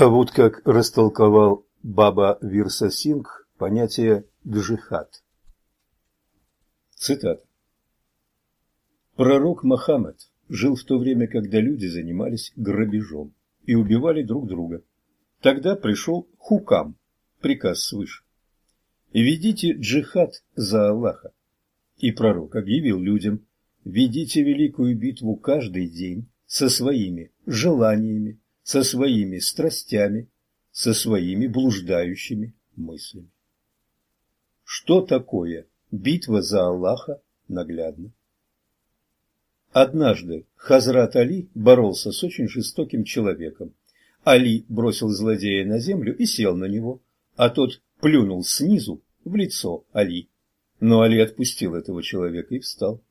А вот как растолковал Баба Вирса Сингх понятие джихад. Цитата. Пророк Мохаммед жил в то время, когда люди занимались грабежом и убивали друг друга. Тогда пришел хукам, приказ свыше. «Ведите джихад за Аллаха». И пророк объявил людям, «Ведите великую битву каждый день со своими желаниями, со своими страстями, со своими блуждающими мыслями». Что такое битва за Аллаха наглядно? Однажды Хазрат Али боролся с очень жестоким человеком. Али бросил злодея на землю и сел на него, а тот плюнул снизу в лицо Али. Но Али отпустил этого человека и встал.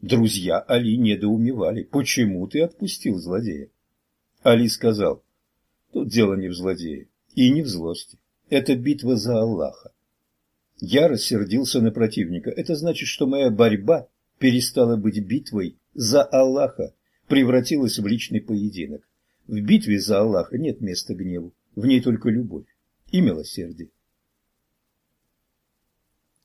Друзья Али недоумевали, почему ты отпустил злодея? Али сказал, тут дело не в злодее и не в злости. Это битва за Аллаха. Я рассердился на противника. Это значит, что моя борьба перестала быть битвой за Аллаха, превратилась в личный поединок. В битве за Аллаха нет места гневу, в ней только любовь и милосердие.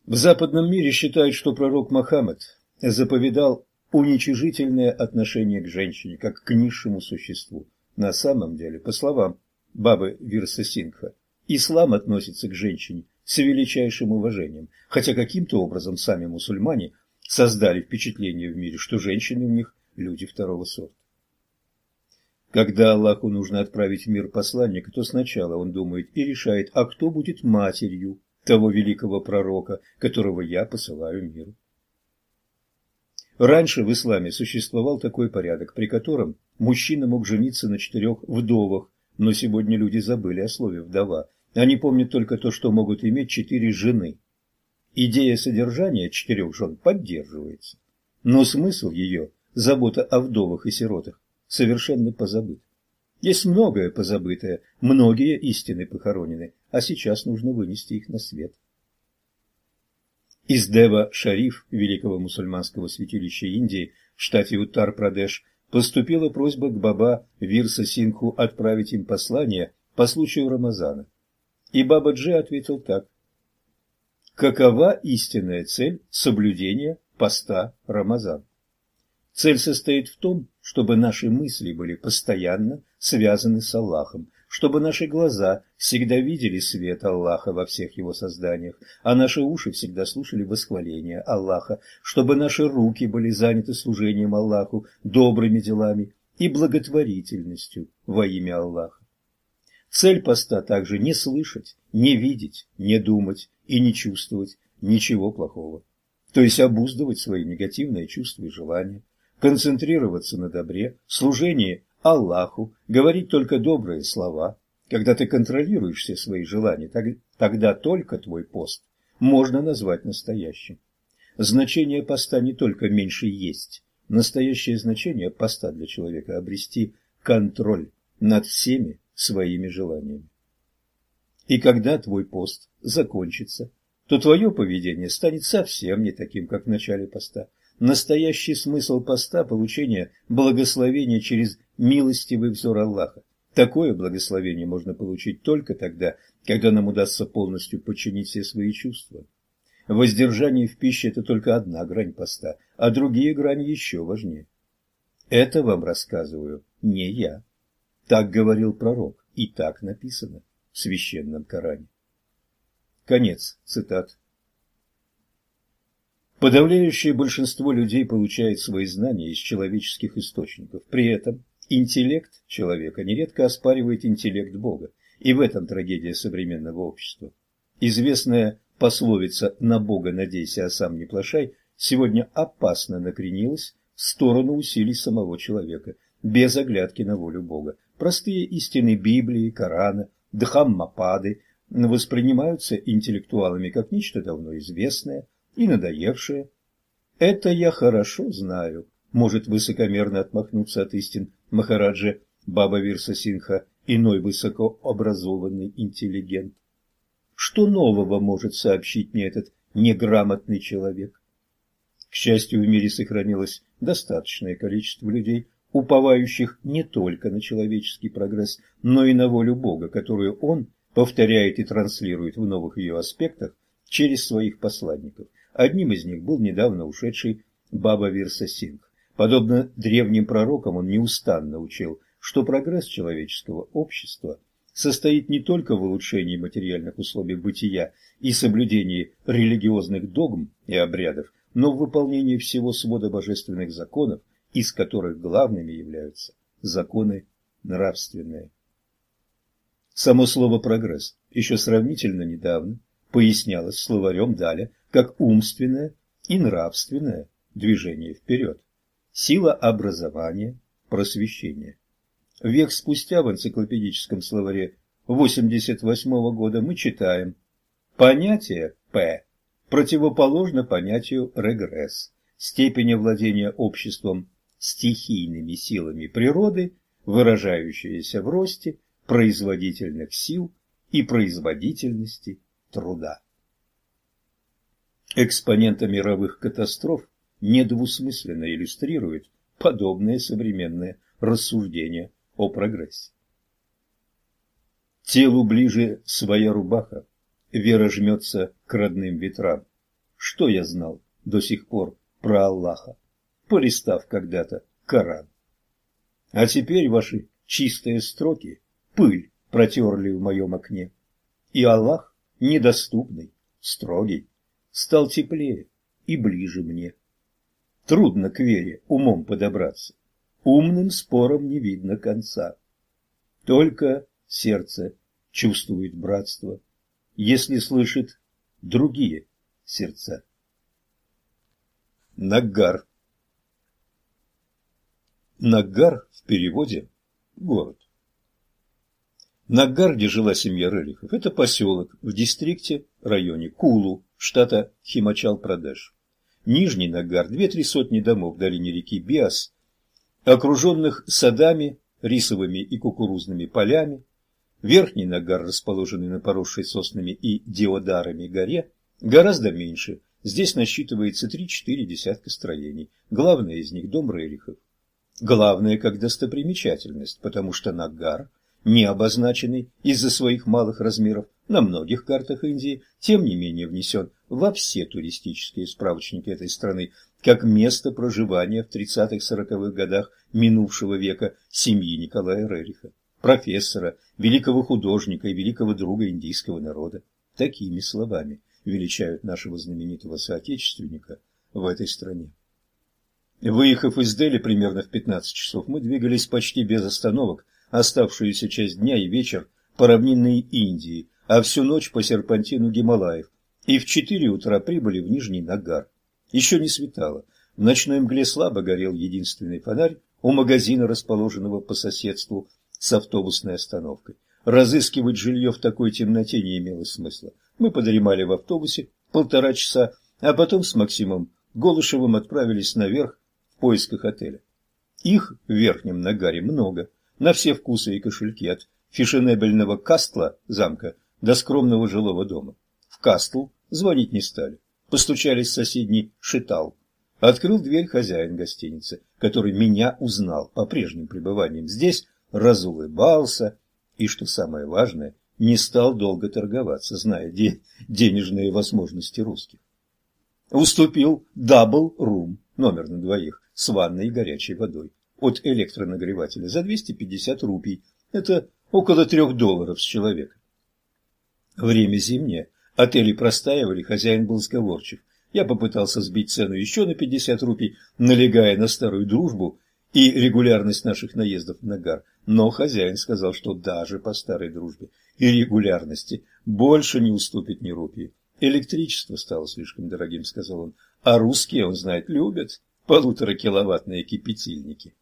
В западном мире считают, что пророк Мохаммед заповедал уничижительное отношение к женщине, как к низшему существу. На самом деле, по словам Бабы Вирса Сингха, ислам относится к женщине с величайшим уважением, хотя каким-то образом сами мусульмане создали впечатление в мире, что женщины у них люди второго сорта. Когда Аллаху нужно отправить в мир посланника, то сначала он думает и решает, а кто будет матерью того великого пророка, которого я посылаю миру. Раньше в исламе существовал такой порядок, при котором мужчина мог жениться на четырех вдовах, но сегодня люди забыли о слове «вдова», они помнят только то, что могут иметь четыре жены. Идея содержания четырех жен поддерживается, но смысл ее, забота о вдовах и сиротах, совершенно позабыт. Есть многое позабытое, многие истины похоронены, а сейчас нужно вынести их на свет. Из Дева-Шариф, великого мусульманского святилища Индии, в штате Уттар-Прадеш, поступила просьба к Баба Вирса Синху отправить им послание по случаю Рамазана. И Баба Джи ответил так. Какова истинная цель соблюдения поста Рамазан? Цель состоит в том, чтобы наши мысли были постоянно связаны с Аллахом, чтобы наши глаза всегда видели свет Аллаха во всех его созданиях, а наши уши всегда слушали восхваление Аллаха, чтобы наши руки были заняты служением Аллаху, добрыми делами и благотворительностью во имя Аллаха. Цель поста также не слышать, не видеть, не думать и не чувствовать ничего плохого. То есть обуздывать свои негативные чувства и желания, концентрироваться на добре, служении Аллаху, говорить только добрые слова. Когда ты контролируешь все свои желания, тогда только твой пост можно назвать настоящим. Значение поста не только меньше есть. Настоящее значение поста для человека – обрести контроль над всеми своими желаниями. И когда твой пост закончится, то твое поведение станет совсем не таким, как в начале поста. Настоящий смысл поста – получение благословения через милостивый взор Аллаха. Такое благословение можно получить только тогда, когда нам удастся полностью подчинить все свои чувства. Воздержание в пище – это только одна грань поста, а другие грани еще важнее. Это вам рассказываю не я. Так говорил пророк, и так написано в священном Коране. Конец цитат. Подавляющее большинство людей получает свои знания из человеческих источников. При этом интеллект человека нередко оспаривает интеллект Бога, и в этом трагедия современного общества. Известная пословица «на Бога надейся, а сам не плашай» сегодня опасно накренилась в сторону усилий самого человека, без оглядки на волю Бога. Простые истины Библии, Корана, Дхаммапады воспринимаются интеллектуалами как нечто давно известное и надоевшее. Это я хорошо знаю, может высокомерно отмахнуться от истин Махараджа Баба Вирса Синха, иной высокообразованный интеллигент. Что нового может сообщить мне этот неграмотный человек? К счастью, в мире сохранилось достаточное количество людей, уповающих не только на человеческий прогресс, но и на волю Бога, которую он повторяет и транслирует в новых ее аспектах через своих посланников. Одним из них был недавно ушедший Баба Вирса Сингх. Подобно древним пророкам, он неустанно учил, что прогресс человеческого общества состоит не только в улучшении материальных условий бытия и соблюдении религиозных догм и обрядов, но в выполнении всего свода божественных законов, из которых главными являются законы нравственные. Само слово «прогресс» еще сравнительно недавно пояснялось словарем Даля как умственное и нравственное движение вперед, сила образования, просвещения. Век спустя в энциклопедическом словаре 88 -го года мы читаем «Понятие «П» противоположно понятию «регресс», степень владения обществом стихийными силами природы, выражающаяся в росте производительных сил и производительности труда. Экспонента мировых катастроф недвусмысленно иллюстрирует подобные современные рассуждения о прогрессе. Телу ближе своя рубаха, вера жмется к родным ветрам. Что я знал до сих пор про Аллаха, полистав когда-то Коран? А теперь ваши чистые строки пыль протерли в моем окне, и Аллах, недоступный, строгий, стал теплее и ближе мне. Трудно к вере умом подобраться, умным спором не видно конца. Только сердце чувствует братство, если слышит другие сердца. Нагар Нагар в переводе «город». Нагар, где жила семья Рерихов, это поселок в дистрикте, районе Кулу, штата Химачал-Прадеш. Нижний Нагар – две-три сотни домов в долине реки Биас, окруженных садами, рисовыми и кукурузными полями, Верхний нагар, расположенный на поросшей соснами и диодарами горе, гораздо меньше. Здесь насчитывается 3-4 десятка строений. Главное из них – дом Рерихов. Главное как достопримечательность, потому что нагар, не обозначенный из-за своих малых размеров на многих картах Индии, тем не менее внесен во все туристические справочники этой страны как место проживания в 30-40-х годах минувшего века семьи Николая Рериха профессора, великого художника и великого друга индийского народа. Такими словами величают нашего знаменитого соотечественника в этой стране. Выехав из Дели примерно в 15 часов, мы двигались почти без остановок оставшуюся часть дня и вечер по равнинной Индии, а всю ночь по серпантину Гималаев, и в 4 утра прибыли в Нижний Нагар. Еще не светало. В ночной мгле слабо горел единственный фонарь у магазина, расположенного по соседству с автобусной остановкой. Разыскивать жилье в такой темноте не имело смысла. Мы подремали в автобусе полтора часа, а потом с Максимом Голышевым отправились наверх в поисках отеля. Их в Верхнем Нагаре много, на все вкусы и кошельки, от фешенебельного кастла замка до скромного жилого дома. В кастл звонить не стали. Постучались в соседний шитал. Открыл дверь хозяин гостиницы, который меня узнал по прежним пребываниям здесь, разулыбался и, что самое важное, не стал долго торговаться, зная де денежные возможности русских. Уступил double room, номер на двоих, с ванной и горячей водой, от электронагревателя за 250 рупий. Это около трех долларов с человека. Время зимнее, отели простаивали, хозяин был сговорчив. Я попытался сбить цену еще на 50 рупий, налегая на старую дружбу и регулярность наших наездов в Нагар, но хозяин сказал, что даже по старой дружбе и регулярности больше не уступит ни рупии. Электричество стало слишком дорогим, сказал он, а русские, он знает, любят полуторакиловаттные кипятильники.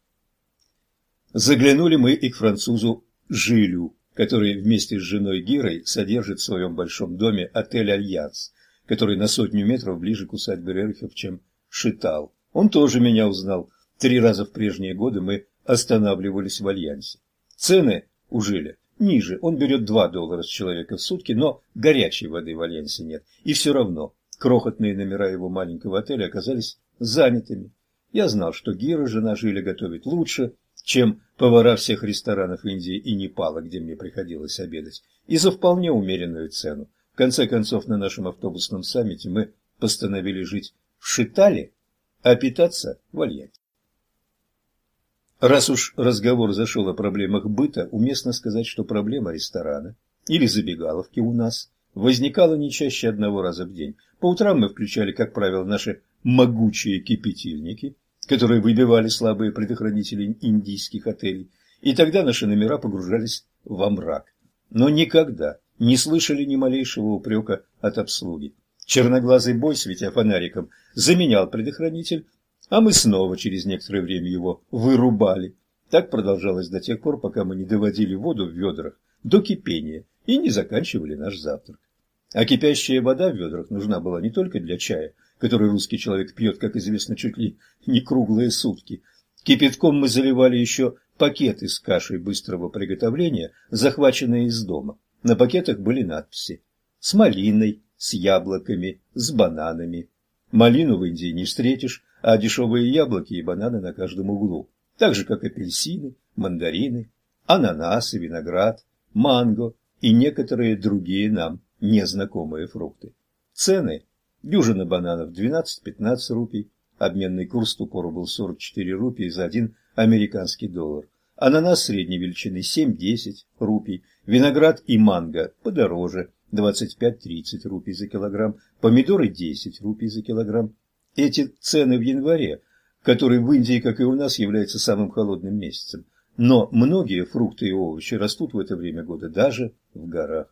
Заглянули мы и к французу Жилю, который вместе с женой Гирой содержит в своем большом доме отель «Альянс», который на сотню метров ближе к усадьбе Рерихов, чем Шитал. Он тоже меня узнал. Три раза в прежние годы мы останавливались в Альянсе. Цены у Жиля ниже. Он берет 2 доллара с человека в сутки, но горячей воды в Альянсе нет. И все равно крохотные номера его маленького отеля оказались занятыми. Я знал, что Гира, жена Жиля, готовит лучше, чем повара всех ресторанов Индии и Непала, где мне приходилось обедать, и за вполне умеренную цену. В конце концов, на нашем автобусном саммите мы постановили жить в Шитале, а питаться в Альяте. Раз уж разговор зашел о проблемах быта, уместно сказать, что проблема ресторана или забегаловки у нас возникала не чаще одного раза в день. По утрам мы включали, как правило, наши могучие кипятильники, которые выбивали слабые предохранители индийских отелей, и тогда наши номера погружались во мрак. Но никогда не слышали ни малейшего упрека от обслуги. Черноглазый бой, светя фонариком, заменял предохранитель, а мы снова через некоторое время его вырубали. Так продолжалось до тех пор, пока мы не доводили воду в ведрах до кипения и не заканчивали наш завтрак. А кипящая вода в ведрах нужна была не только для чая, который русский человек пьет, как известно, чуть ли не круглые сутки. Кипятком мы заливали еще пакеты с кашей быстрого приготовления, захваченные из дома. На пакетах были надписи «С малиной», «С яблоками», «С бананами». Малину в Индии не встретишь, а дешевые яблоки и бананы на каждом углу, так же, как апельсины, мандарины, ананасы, виноград, манго и некоторые другие нам незнакомые фрукты. Цены – дюжина бананов 12-15 рупий, обменный курс ту пору был 44 рупии за один американский доллар, ананас средней величины 7-10 рупий, виноград и манго подороже – 25-30 рупий за килограмм, помидоры 10 рупий за килограмм, эти цены в январе, который в Индии, как и у нас, является самым холодным месяцем. Но многие фрукты и овощи растут в это время года даже в горах.